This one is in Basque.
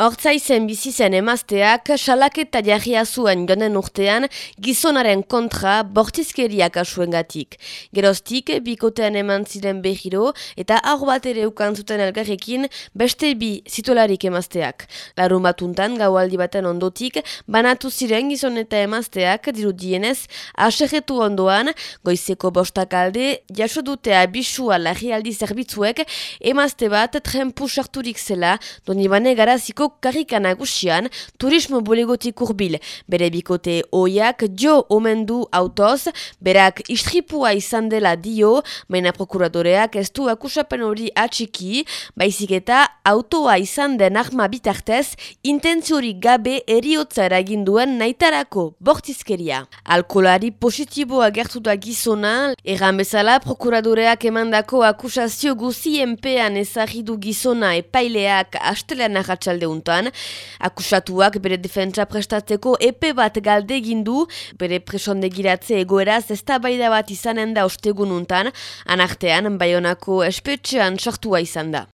Hortza izen bizi zen emazteak salaketa jarria zuen jonen urtean gizonaren kontra bortizkeria kasuen gatik. Geroztik, bikotean eman ziren behiro eta hau bat ere ukantzuten elgarrekin beste bi zitolarik emazteak. Larun batuntan gaualdi baten ondotik, banatu ziren gizon eta emazteak dirudienez aserretu ondoan, goizeko bostak alde, jaso dute abisua larrialdi zerbitzuek emazte bat trenpu sarturik zela, doni garaziko karika nagusian turismo bulegotik urbil. Bere bikote oiak jo omendu autoz, berak istripua izan dela dio, maina prokuradoreak ez du akusapen hori atxiki, baizik eta autoa izan den arma bitartez, intentziorik gabe eriotza eraginduen naitarako bortizkeria. Alkolari positiboa gertu da gizona, erran bezala prokuradoreak emandako akusazio guzien pean ezagidu gizona epaileak astelean untan, Akusatuak bere defentsa prestatzeko epe bat galde gindu, bere presondegiratze egoeraz ez bat izanen da ostegun untan, anartean baionako espetxean sartua izan da.